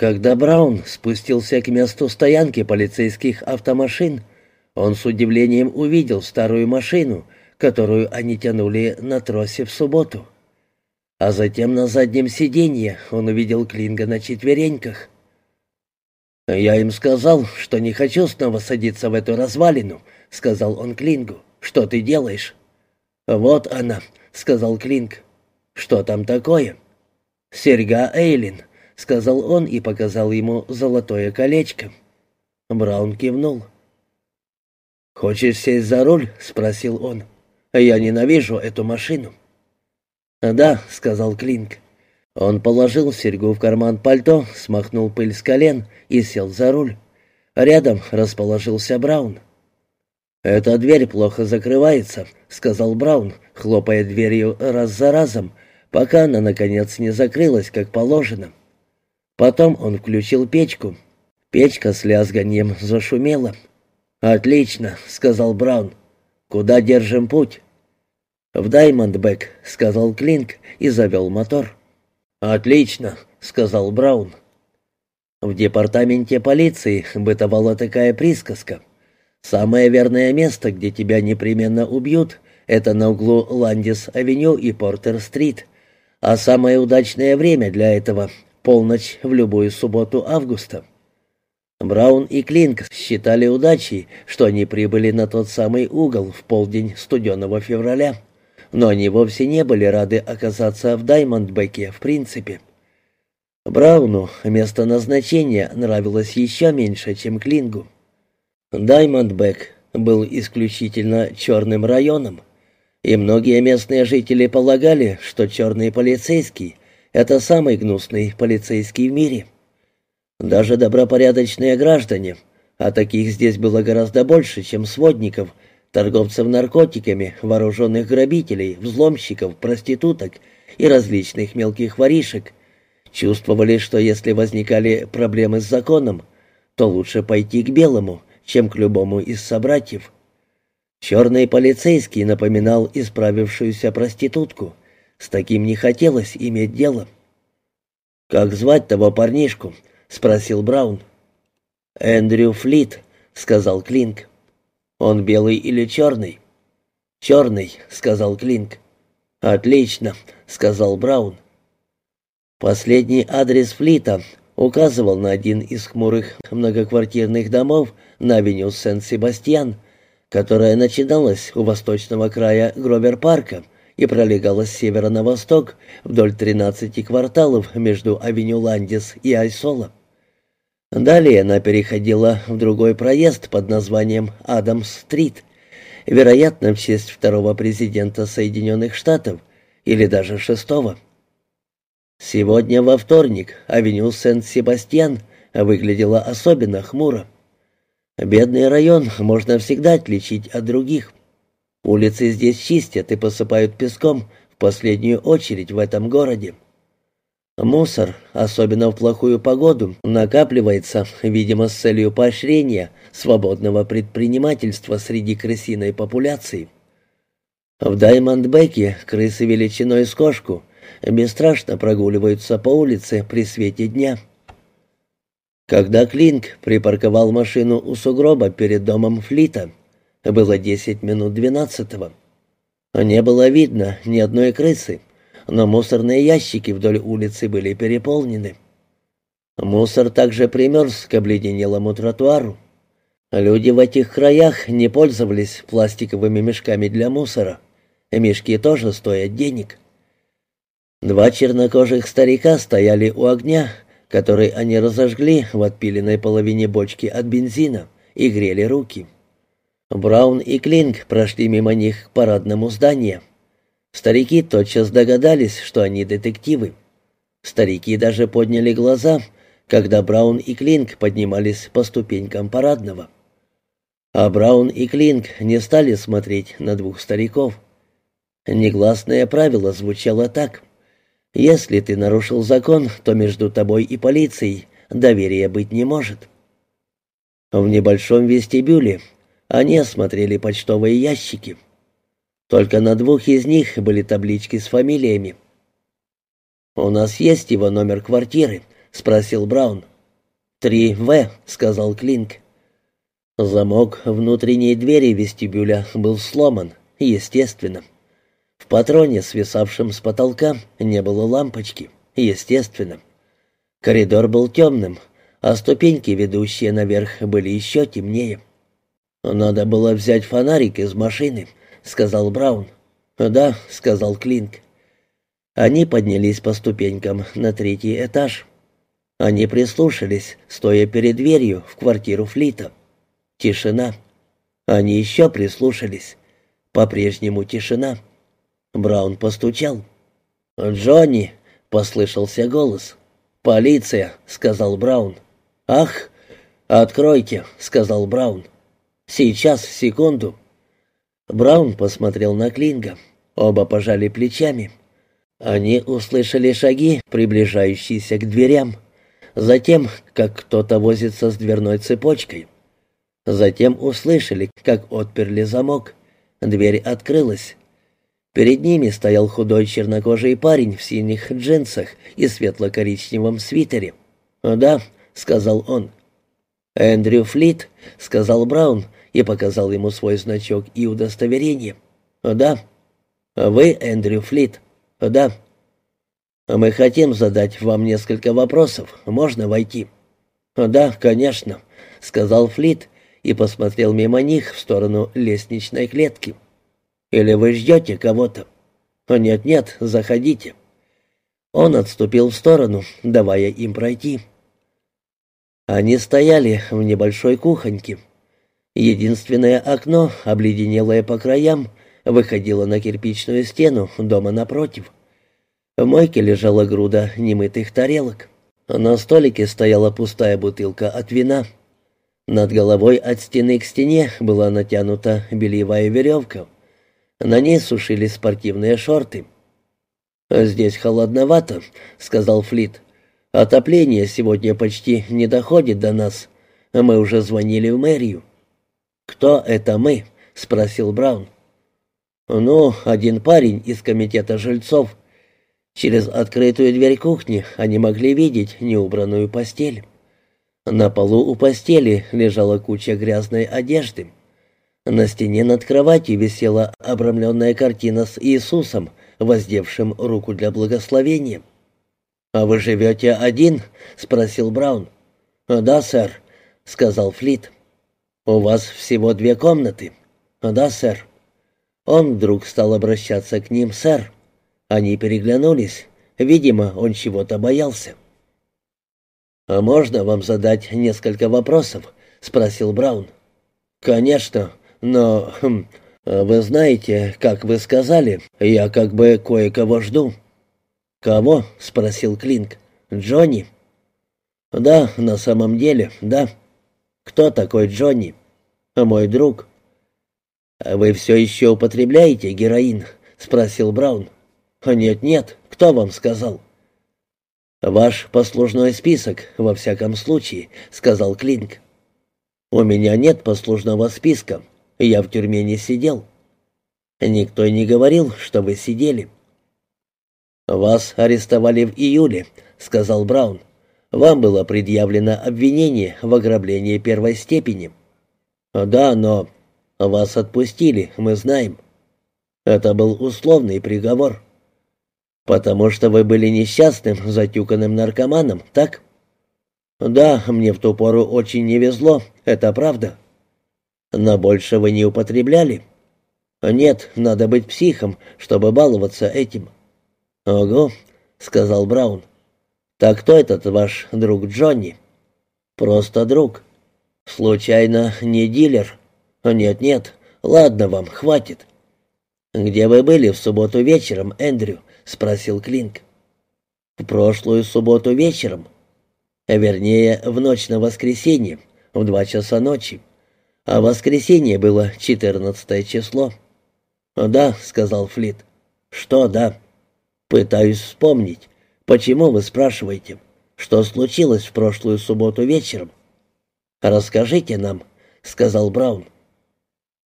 Когда Браун спустился к месту стоянки полицейских автомашин, он с удивлением увидел старую машину, которую они тянули на тросе в субботу. А затем на заднем сиденье он увидел Клинга на четвереньках. «Я им сказал, что не хочу снова садиться в эту развалину», — сказал он Клингу. «Что ты делаешь?» «Вот она», — сказал Клинг. «Что там такое?» «Серьга Эйлин», — сказал он и показал ему золотое колечко. Браун кивнул. «Хочешь сесть за руль?» — спросил он. «Я ненавижу эту машину». «Да», — сказал Клинк. Он положил серьгу в карман пальто, смахнул пыль с колен и сел за руль. Рядом расположился Браун. «Эта дверь плохо закрывается», — сказал Браун, хлопая дверью раз за разом, пока она, наконец, не закрылась, как положено. Потом он включил печку. Печка с лязганьем зашумела. «Отлично», — сказал Браун. «Куда держим путь?» «В Даймондбек», — сказал Клинк и завел мотор. «Отлично», — сказал Браун. В департаменте полиции бытовала такая присказка. «Самое верное место, где тебя непременно убьют, это на углу Ландис-авеню и Портер-стрит, а самое удачное время для этого — полночь в любую субботу августа». Браун и Клинк считали удачей, что они прибыли на тот самый угол в полдень студеного февраля но они вовсе не были рады оказаться в Даймондбеке в принципе. Брауну место назначения нравилось еще меньше, чем Клингу. Даймондбек был исключительно черным районом, и многие местные жители полагали, что черный полицейский — это самый гнусный полицейский в мире. Даже добропорядочные граждане, а таких здесь было гораздо больше, чем сводников — торговцев наркотиками, вооруженных грабителей, взломщиков, проституток и различных мелких воришек, чувствовали, что если возникали проблемы с законом, то лучше пойти к белому, чем к любому из собратьев. Черный полицейский напоминал исправившуюся проститутку. С таким не хотелось иметь дело. «Как звать того парнишку?» — спросил Браун. «Эндрю Флит», — сказал Клинк. «Он белый или черный?» «Черный», — сказал Клинк. «Отлично», — сказал Браун. Последний адрес Флита указывал на один из хмурых многоквартирных домов на авеню Сен-Себастьян, которая начиналась у восточного края Гровер-парка и пролегала с севера на восток вдоль 13 кварталов между авеню Ландис и Айсола. Далее она переходила в другой проезд под названием Адамс-стрит, вероятно, в честь второго президента Соединенных Штатов или даже шестого. Сегодня во вторник авеню Сент-Себастьян выглядела особенно хмуро. Бедный район можно всегда отличить от других. Улицы здесь чистят и посыпают песком в последнюю очередь в этом городе. Мусор, особенно в плохую погоду, накапливается, видимо, с целью поощрения свободного предпринимательства среди крысиной популяции. В Даймондбеке крысы величиной с кошку бесстрашно прогуливаются по улице при свете дня. Когда Клинк припарковал машину у сугроба перед домом Флита, было десять минут двенадцатого. Не было видно ни одной крысы но мусорные ящики вдоль улицы были переполнены. Мусор также примерз к обледенелому тротуару. Люди в этих краях не пользовались пластиковыми мешками для мусора. Мешки тоже стоят денег. Два чернокожих старика стояли у огня, который они разожгли в отпиленной половине бочки от бензина, и грели руки. Браун и Клинк прошли мимо них к парадному зданию. Старики тотчас догадались, что они детективы. Старики даже подняли глаза, когда Браун и Клинк поднимались по ступенькам парадного. А Браун и Клинк не стали смотреть на двух стариков. Негласное правило звучало так. «Если ты нарушил закон, то между тобой и полицией доверия быть не может». В небольшом вестибюле они осмотрели почтовые ящики. Только на двух из них были таблички с фамилиями. «У нас есть его номер квартиры?» — спросил Браун. «Три В», — сказал Клинк. Замок внутренней двери вестибюля был сломан, естественно. В патроне, свисавшем с потолка, не было лампочки, естественно. Коридор был темным, а ступеньки, ведущие наверх, были еще темнее. «Надо было взять фонарик из машины», — сказал Браун. «Да», — сказал Клинк. Они поднялись по ступенькам на третий этаж. Они прислушались, стоя перед дверью в квартиру Флита. Тишина. Они еще прислушались. По-прежнему тишина. Браун постучал. «Джонни!» — послышался голос. «Полиция!» — сказал Браун. «Ах! Откройте!» — сказал Браун. «Сейчас, секунду!» Браун посмотрел на Клинга. Оба пожали плечами. Они услышали шаги, приближающиеся к дверям. Затем, как кто-то возится с дверной цепочкой. Затем услышали, как отперли замок. Дверь открылась. Перед ними стоял худой чернокожий парень в синих джинсах и светло-коричневом свитере. «Да», — сказал он. «Эндрю Флит», — сказал Браун и показал ему свой значок и удостоверение. «Да». «Вы Эндрю Флит?» «Да». «Мы хотим задать вам несколько вопросов. Можно войти?» «Да, конечно», — сказал Флит и посмотрел мимо них в сторону лестничной клетки. «Или вы ждете кого-то?» «Нет-нет, заходите». Он отступил в сторону, давая им пройти. Они стояли в небольшой кухоньке. Единственное окно, обледенелое по краям, выходило на кирпичную стену дома напротив. В мойке лежала груда немытых тарелок. На столике стояла пустая бутылка от вина. Над головой от стены к стене была натянута бельевая веревка. На ней сушились спортивные шорты. «Здесь холодновато», — сказал Флит. «Отопление сегодня почти не доходит до нас. Мы уже звонили в мэрию». «Кто это мы?» — спросил Браун. «Ну, один парень из комитета жильцов. Через открытую дверь кухни они могли видеть неубранную постель. На полу у постели лежала куча грязной одежды. На стене над кроватью висела обрамленная картина с Иисусом, воздевшим руку для благословения. «А вы живете один?» — спросил Браун. «Да, сэр», — сказал Флит. «У вас всего две комнаты?» «Да, сэр». Он вдруг стал обращаться к ним, сэр. Они переглянулись. Видимо, он чего-то боялся. «А можно вам задать несколько вопросов?» — спросил Браун. «Конечно, но... Хм, вы знаете, как вы сказали, я как бы кое-кого жду». «Кого?» — спросил Клинк. «Джонни?» «Да, на самом деле, да». «Кто такой Джонни?» «Мой друг». «Вы все еще употребляете героин?» — спросил Браун. «Нет-нет, кто вам сказал?» «Ваш послужной список, во всяком случае», — сказал Клинк. «У меня нет послужного списка. Я в тюрьме не сидел». «Никто не говорил, что вы сидели». «Вас арестовали в июле», — сказал Браун. «Вам было предъявлено обвинение в ограблении первой степени». «Да, но...» «Вас отпустили, мы знаем». «Это был условный приговор». «Потому что вы были несчастным, затюканным наркоманом, так?» «Да, мне в ту пору очень не везло, это правда». «Но больше вы не употребляли?» «Нет, надо быть психом, чтобы баловаться этим». «Ого», — сказал Браун. «Так кто этот ваш друг Джонни?» «Просто друг». «Случайно не дилер?» «Нет-нет, ладно вам, хватит». «Где вы были в субботу вечером, Эндрю?» — спросил Клинк. «В прошлую субботу вечером. Вернее, в ночь на воскресенье, в два часа ночи. А воскресенье было четырнадцатое число». «Да», — сказал Флит. «Что «да»?» «Пытаюсь вспомнить. Почему вы спрашиваете? Что случилось в прошлую субботу вечером?» «Расскажите нам», — сказал Браун.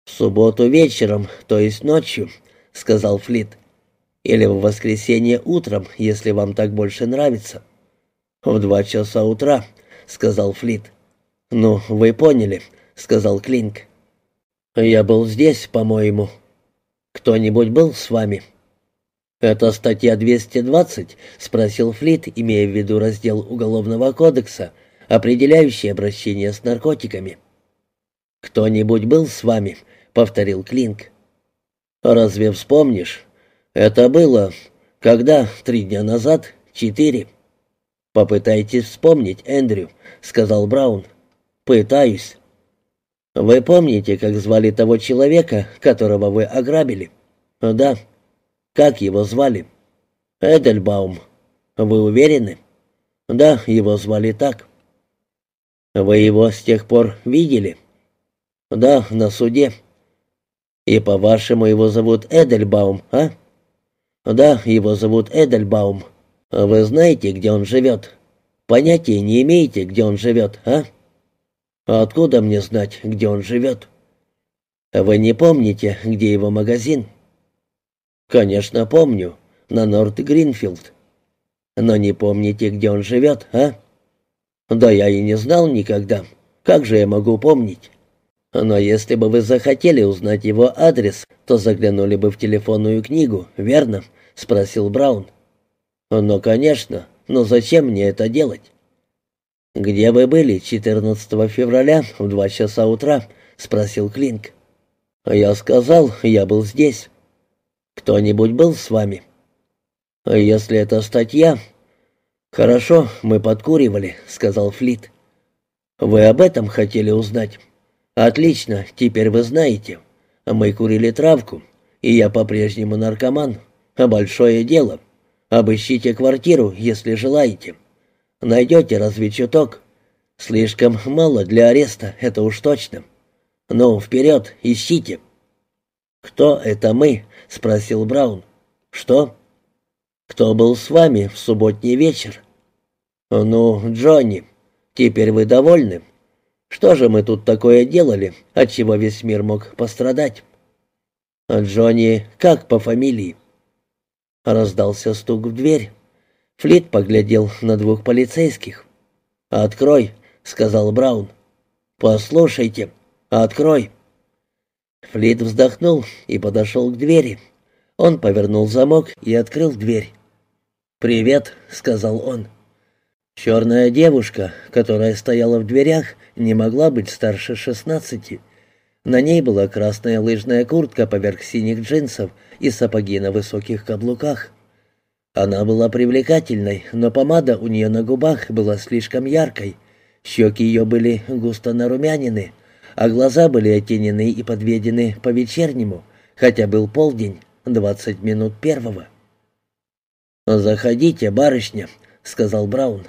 «В субботу вечером, то есть ночью», — сказал Флит. «Или в воскресенье утром, если вам так больше нравится». «В два часа утра», —— сказал Флит. «Ну, вы поняли», — сказал Клинк. «Я был здесь, по-моему. Кто-нибудь был с вами?» «Это статья 220?» — спросил Флит, имея в виду раздел Уголовного кодекса, определяющий обращение с наркотиками. «Кто-нибудь был с вами?» — повторил Клинк. «Разве вспомнишь? Это было... Когда? Три дня назад? Четыре?» «Попытайтесь вспомнить, Эндрю», — сказал Браун. «Пытаюсь». «Вы помните, как звали того человека, которого вы ограбили?» «Да». «Как его звали?» «Эдельбаум». «Вы уверены?» «Да, его звали так». «Вы его с тех пор видели?» «Да, на суде». «И, по-вашему, его зовут Эдельбаум, а?» «Да, его зовут Эдельбаум. Вы знаете, где он живет? Понятия не имеете, где он живет, а?» «Откуда мне знать, где он живет?» «Вы не помните, где его магазин?» «Конечно, помню. На Норт Гринфилд. Но не помните, где он живет, а?» «Да я и не знал никогда. Как же я могу помнить?» Но если бы вы захотели узнать его адрес, то заглянули бы в телефонную книгу, верно? спросил Браун. Ну, конечно, но зачем мне это делать? Где вы были 14 февраля в два часа утра? спросил Клинк. Я сказал, я был здесь. Кто-нибудь был с вами? Если это статья, Хорошо, мы подкуривали, сказал Флит. Вы об этом хотели узнать? «Отлично, теперь вы знаете. Мы курили травку, и я по-прежнему наркоман. Большое дело. Обыщите квартиру, если желаете. Найдете разве чуток? Слишком мало для ареста, это уж точно. Ну, вперед, ищите». «Кто это мы?» — спросил Браун. «Что?» «Кто был с вами в субботний вечер?» «Ну, Джонни, теперь вы довольны?» Что же мы тут такое делали, отчего весь мир мог пострадать? А Джонни как по фамилии? Раздался стук в дверь. Флит поглядел на двух полицейских. «Открой», — сказал Браун. «Послушайте, открой». Флит вздохнул и подошел к двери. Он повернул замок и открыл дверь. «Привет», — сказал он. Черная девушка, которая стояла в дверях, не могла быть старше шестнадцати. На ней была красная лыжная куртка поверх синих джинсов и сапоги на высоких каблуках. Она была привлекательной, но помада у нее на губах была слишком яркой, щеки ее были густо нарумянины, а глаза были оттенены и подведены по-вечернему, хотя был полдень, двадцать минут первого. «Заходите, барышня», — сказал Браун.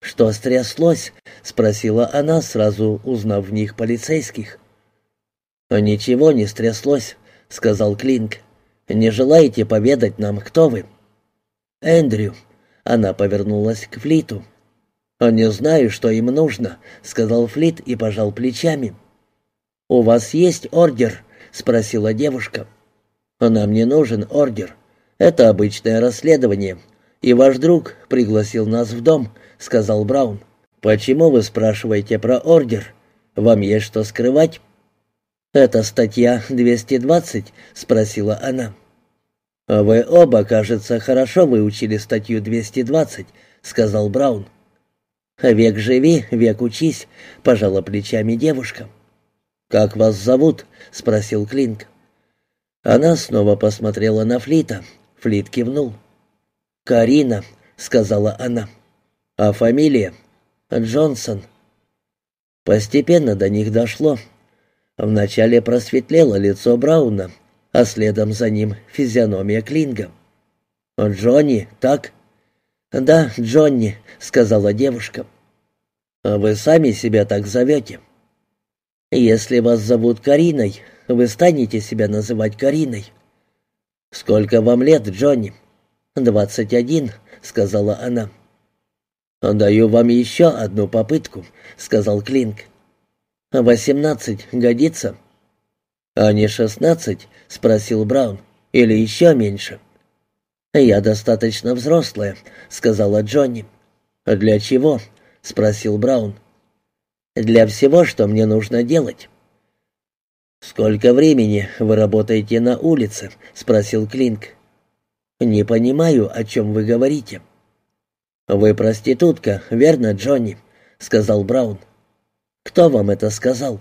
«Что стряслось?» — спросила она, сразу узнав в них полицейских. «Ничего не стряслось», — сказал Клинк. «Не желаете поведать нам, кто вы?» «Эндрю». Она повернулась к Флиту. «Не знаю, что им нужно», — сказал Флит и пожал плечами. «У вас есть ордер?» — спросила девушка. «Нам не нужен ордер. Это обычное расследование. И ваш друг пригласил нас в дом, — сказал Браун. «Почему вы спрашиваете про ордер? Вам есть что скрывать?» «Это статья 220?» — спросила она. «Вы оба, кажется, хорошо выучили статью 220», — сказал Браун. «Век живи, век учись», — пожала плечами девушка. «Как вас зовут?» — спросил Клинк. Она снова посмотрела на Флита. Флит кивнул. «Карина», — сказала она. А фамилия? Джонсон. Постепенно до них дошло. Вначале просветлело лицо Брауна, а следом за ним физиономия Клинга. «Джонни, так?» «Да, Джонни», — сказала девушка. «А вы сами себя так зовете?» «Если вас зовут Кариной, вы станете себя называть Кариной». «Сколько вам лет, Джонни?» «Двадцать один», — сказала она. «Даю вам еще одну попытку», — сказал Клинк. «Восемнадцать годится?» «А не шестнадцать?» — спросил Браун. «Или еще меньше?» «Я достаточно взрослая», — сказала Джонни. «Для чего?» —— спросил Браун. «Для всего, что мне нужно делать». «Сколько времени вы работаете на улице?» — спросил Клинк. «Не понимаю, о чем вы говорите». «Вы проститутка, верно, Джонни?» — сказал Браун. «Кто вам это сказал?»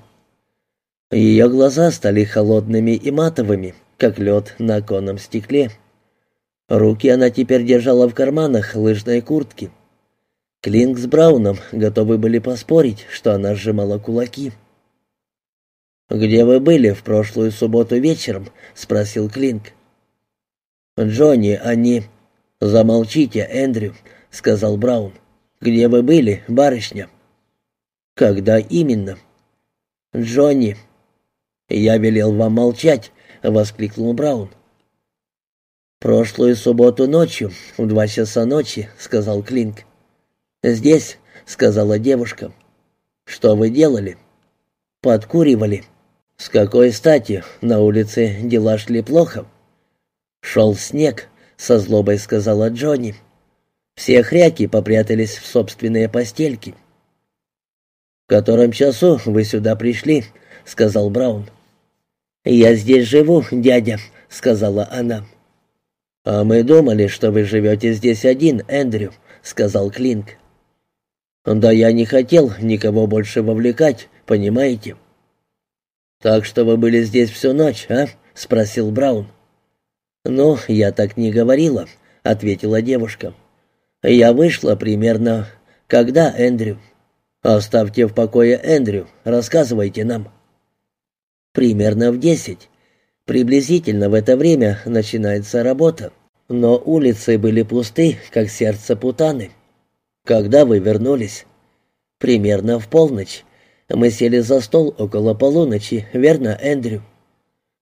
Ее глаза стали холодными и матовыми, как лед на оконном стекле. Руки она теперь держала в карманах лыжной куртки. Клинк с Брауном готовы были поспорить, что она сжимала кулаки. «Где вы были в прошлую субботу вечером?» — спросил Клинк. «Джонни, они...» «Замолчите, Эндрю», — сказал Браун. «Где вы были, барышня?» «Когда именно?» «Джонни». «Я велел вам молчать», — воскликнул Браун. «Прошлую субботу ночью, в два часа ночи», — сказал Клинк. «Здесь», — сказала девушка. «Что вы делали?» «Подкуривали». «С какой стати? На улице дела шли плохо?» «Шел снег», — со злобой сказала Джонни. Все хряки попрятались в собственные постельки. «В котором часу вы сюда пришли?» — сказал Браун. «Я здесь живу, дядя», — сказала она. «А мы думали, что вы живете здесь один, Эндрю», — сказал Клинк. «Да я не хотел никого больше вовлекать, понимаете?» «Так что вы были здесь всю ночь, а?» — спросил Браун. «Ну, я так не говорила», — ответила девушка. «Я вышла примерно... Когда, Эндрю?» «Оставьте в покое Эндрю, рассказывайте нам». «Примерно в десять. Приблизительно в это время начинается работа, но улицы были пусты, как сердце путаны. Когда вы вернулись? Примерно в полночь. Мы сели за стол около полуночи, верно, Эндрю?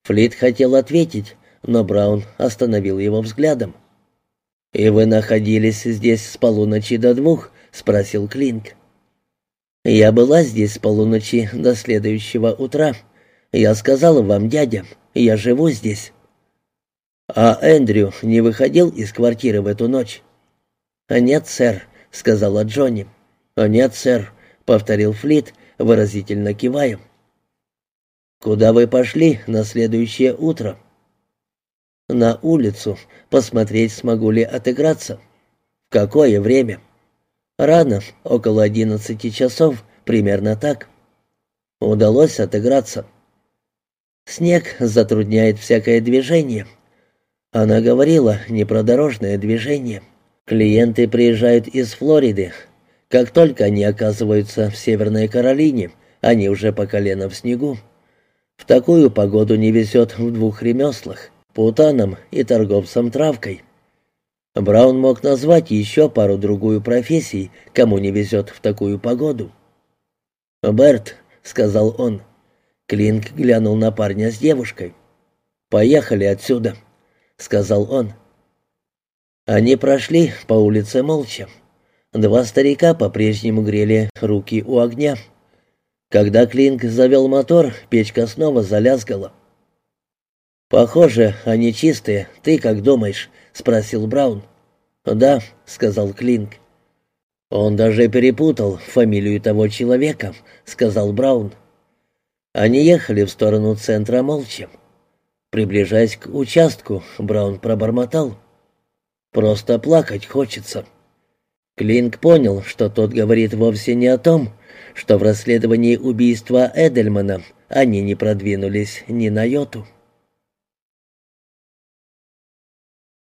Флит хотел ответить, но Браун остановил его взглядом. «И вы находились здесь с полуночи до двух?» — спросил Клинк. «Я была здесь с полуночи до следующего утра. Я сказала вам, дядя, я живу здесь». «А Эндрю не выходил из квартиры в эту ночь?» «Нет, сэр», — сказала Джонни. «Нет, сэр», — повторил Флит, выразительно кивая. «Куда вы пошли на следующее утро?» «На улицу, посмотреть, смогу ли отыграться». «В какое время?» «Рано, около одиннадцати часов, примерно так». «Удалось отыграться». «Снег затрудняет всякое движение». Она говорила не про дорожное движение. Клиенты приезжают из Флориды. Как только они оказываются в Северной Каролине, они уже по колено в снегу. В такую погоду не везет в двух ремеслах — путанам и торговцам травкой. Браун мог назвать еще пару-другую профессий, кому не везет в такую погоду. «Берт», — сказал он. Клинк глянул на парня с девушкой. «Поехали отсюда» сказал он. Они прошли по улице молча. Два старика по-прежнему грели руки у огня. Когда Клинк завел мотор, печка снова залязгала. «Похоже, они чистые. Ты как думаешь?» — спросил Браун. «Да», — сказал Клинк. «Он даже перепутал фамилию того человека», — сказал Браун. Они ехали в сторону центра молча. Приближаясь к участку, Браун пробормотал. «Просто плакать хочется». Клинк понял, что тот говорит вовсе не о том, что в расследовании убийства Эдельмана они не продвинулись ни на йоту.